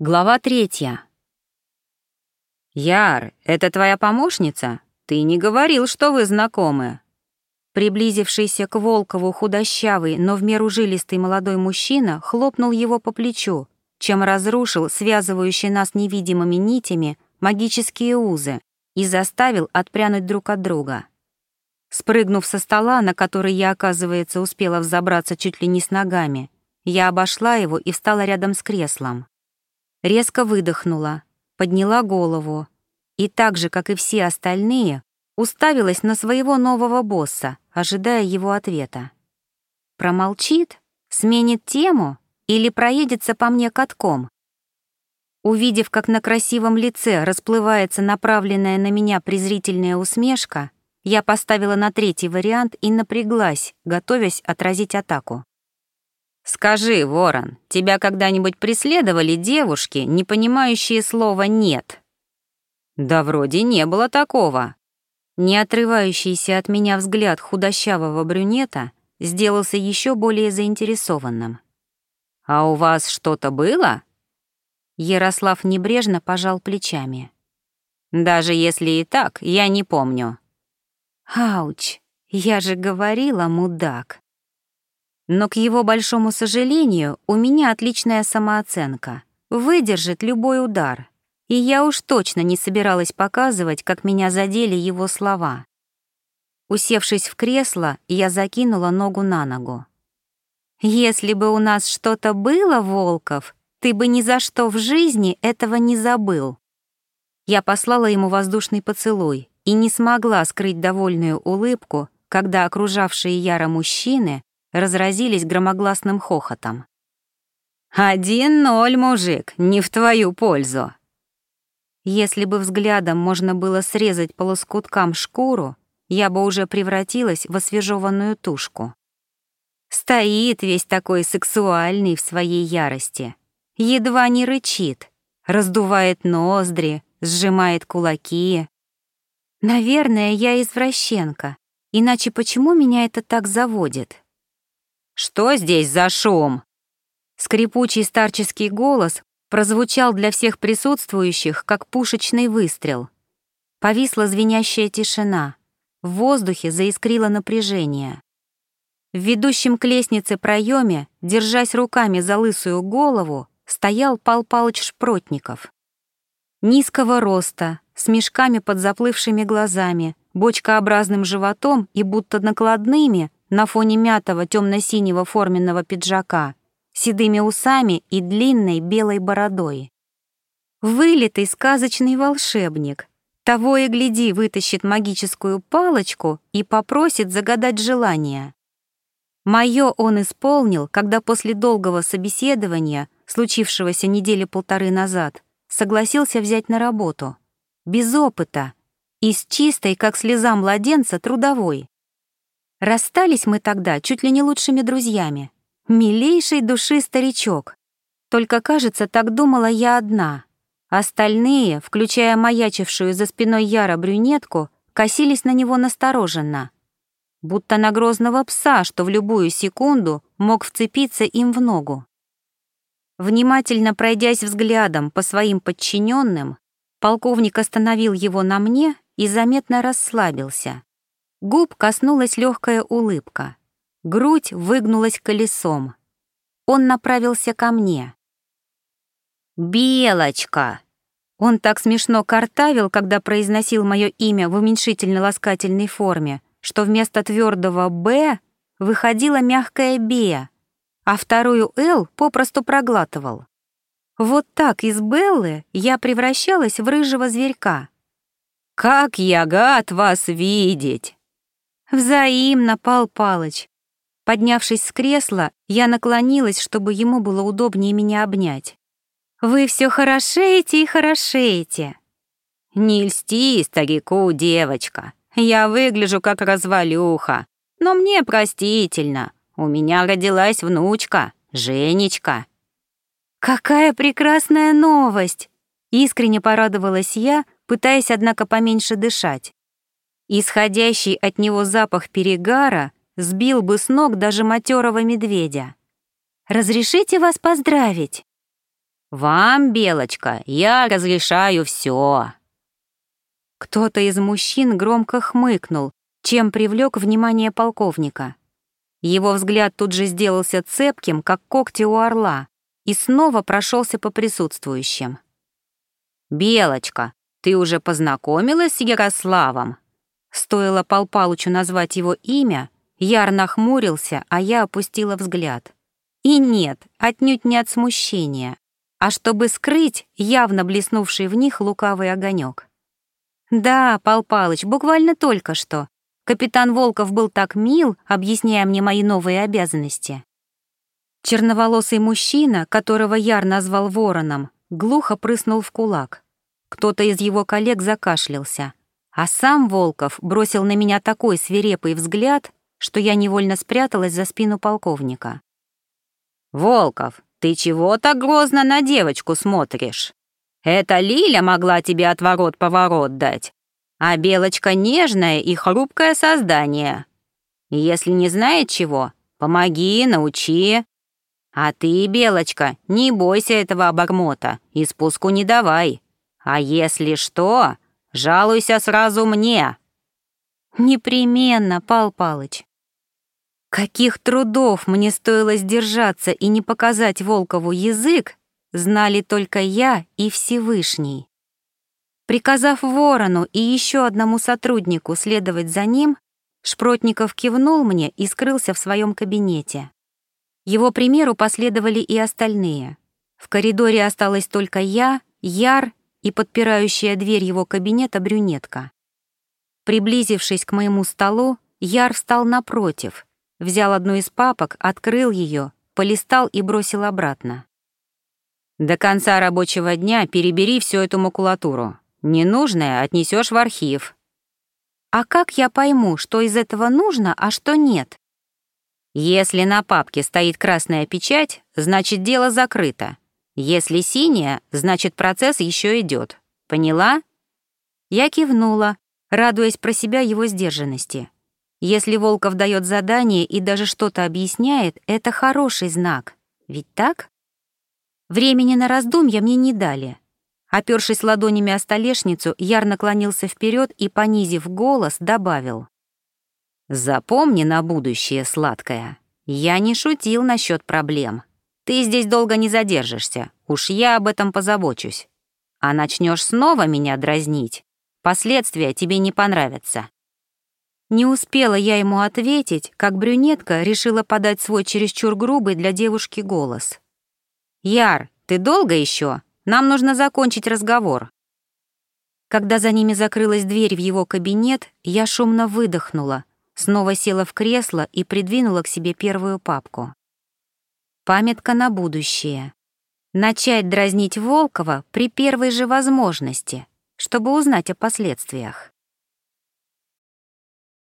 Глава третья. «Яр, это твоя помощница? Ты не говорил, что вы знакомы». Приблизившийся к Волкову худощавый, но в меру жилистый молодой мужчина хлопнул его по плечу, чем разрушил связывающие нас невидимыми нитями магические узы и заставил отпрянуть друг от друга. Спрыгнув со стола, на который я, оказывается, успела взобраться чуть ли не с ногами, я обошла его и встала рядом с креслом. Резко выдохнула, подняла голову и так же, как и все остальные, уставилась на своего нового босса, ожидая его ответа. Промолчит? Сменит тему? Или проедется по мне катком? Увидев, как на красивом лице расплывается направленная на меня презрительная усмешка, я поставила на третий вариант и напряглась, готовясь отразить атаку. «Скажи, Ворон, тебя когда-нибудь преследовали девушки, не понимающие слова «нет»?» «Да вроде не было такого». Не отрывающийся от меня взгляд худощавого брюнета сделался еще более заинтересованным. «А у вас что-то было?» Ярослав небрежно пожал плечами. «Даже если и так, я не помню». «Ауч, я же говорила, мудак». Но, к его большому сожалению, у меня отличная самооценка. Выдержит любой удар. И я уж точно не собиралась показывать, как меня задели его слова. Усевшись в кресло, я закинула ногу на ногу. «Если бы у нас что-то было, Волков, ты бы ни за что в жизни этого не забыл». Я послала ему воздушный поцелуй и не смогла скрыть довольную улыбку, когда окружавшие Яра мужчины разразились громогласным хохотом. «Один ноль, мужик, не в твою пользу!» Если бы взглядом можно было срезать по лоскуткам шкуру, я бы уже превратилась в освежеванную тушку. Стоит весь такой сексуальный в своей ярости, едва не рычит, раздувает ноздри, сжимает кулаки. Наверное, я извращенка, иначе почему меня это так заводит? «Что здесь за шум?» Скрипучий старческий голос прозвучал для всех присутствующих, как пушечный выстрел. Повисла звенящая тишина. В воздухе заискрило напряжение. В ведущем к лестнице проеме, держась руками за лысую голову, стоял Пал Палыч Шпротников. Низкого роста, с мешками под заплывшими глазами, бочкообразным животом и будто накладными, на фоне мятого темно-синего форменного пиджака, седыми усами и длинной белой бородой. Вылитый сказочный волшебник. Того и гляди, вытащит магическую палочку и попросит загадать желание. Моё он исполнил, когда после долгого собеседования, случившегося недели полторы назад, согласился взять на работу. Без опыта и с чистой, как слеза младенца, трудовой. Расстались мы тогда чуть ли не лучшими друзьями. Милейший души старичок. Только, кажется, так думала я одна. Остальные, включая маячившую за спиной Яра брюнетку, косились на него настороженно. Будто на грозного пса, что в любую секунду мог вцепиться им в ногу. Внимательно пройдясь взглядом по своим подчиненным, полковник остановил его на мне и заметно расслабился. Губ коснулась легкая улыбка. Грудь выгнулась колесом. Он направился ко мне. «Белочка!» Он так смешно картавил, когда произносил мое имя в уменьшительно-ласкательной форме, что вместо твердого «Б» выходила мягкая «Б», а вторую «Л» попросту проглатывал. Вот так из Беллы я превращалась в рыжего зверька. «Как я гад вас видеть!» «Взаимно, Пал Палыч». Поднявшись с кресла, я наклонилась, чтобы ему было удобнее меня обнять. «Вы все хорошеете и хорошеете». «Не льсти старику, девочка. Я выгляжу как развалюха. Но мне простительно. У меня родилась внучка, Женечка». «Какая прекрасная новость!» Искренне порадовалась я, пытаясь, однако, поменьше дышать. Исходящий от него запах перегара сбил бы с ног даже матерого медведя. «Разрешите вас поздравить?» Вам, Белочка, я разрешаю все. Кто-то из мужчин громко хмыкнул, чем привлек внимание полковника. Его взгляд тут же сделался цепким, как когти у орла, и снова прошелся по присутствующим. «Белочка, ты уже познакомилась с Ярославом?» Стоило Пал Палычу назвать его имя, Яр нахмурился, а я опустила взгляд. И нет, отнюдь не от смущения, а чтобы скрыть явно блеснувший в них лукавый огонек. Да, Пал Палыч, буквально только что. Капитан Волков был так мил, объясняя мне мои новые обязанности. Черноволосый мужчина, которого Яр назвал вороном, глухо прыснул в кулак. Кто-то из его коллег закашлялся. А сам Волков бросил на меня такой свирепый взгляд, что я невольно спряталась за спину полковника. «Волков, ты чего так грозно на девочку смотришь? Это Лиля могла тебе отворот-поворот дать, а Белочка нежное и хрупкое создание. Если не знает чего, помоги, научи. А ты, Белочка, не бойся этого обормота и спуску не давай. А если что, Жалуйся сразу мне!» «Непременно, Пал Палыч!» Каких трудов мне стоило сдержаться и не показать Волкову язык, знали только я и Всевышний. Приказав Ворону и еще одному сотруднику следовать за ним, Шпротников кивнул мне и скрылся в своем кабинете. Его примеру последовали и остальные. В коридоре осталась только я, Яр и подпирающая дверь его кабинета брюнетка. Приблизившись к моему столу, Яр встал напротив, взял одну из папок, открыл ее, полистал и бросил обратно. «До конца рабочего дня перебери всю эту макулатуру. Ненужное отнесешь в архив». «А как я пойму, что из этого нужно, а что нет?» «Если на папке стоит красная печать, значит, дело закрыто. Если синяя, значит, процесс еще идет. Поняла? Я кивнула, радуясь про себя его сдержанности. Если Волков дает задание и даже что-то объясняет, это хороший знак. Ведь так? Времени на раздумья мне не дали. Опершись ладонями о столешницу, Яр наклонился вперед и, понизив голос, добавил. «Запомни на будущее, сладкое, я не шутил насчет проблем. Ты здесь долго не задержишься, уж я об этом позабочусь. А начнешь снова меня дразнить, последствия тебе не понравятся». Не успела я ему ответить, как брюнетка решила подать свой чересчур грубый для девушки голос. «Яр, ты долго еще? Нам нужно закончить разговор». Когда за ними закрылась дверь в его кабинет, я шумно выдохнула, снова села в кресло и придвинула к себе первую папку. Памятка на будущее. Начать дразнить Волкова при первой же возможности, чтобы узнать о последствиях.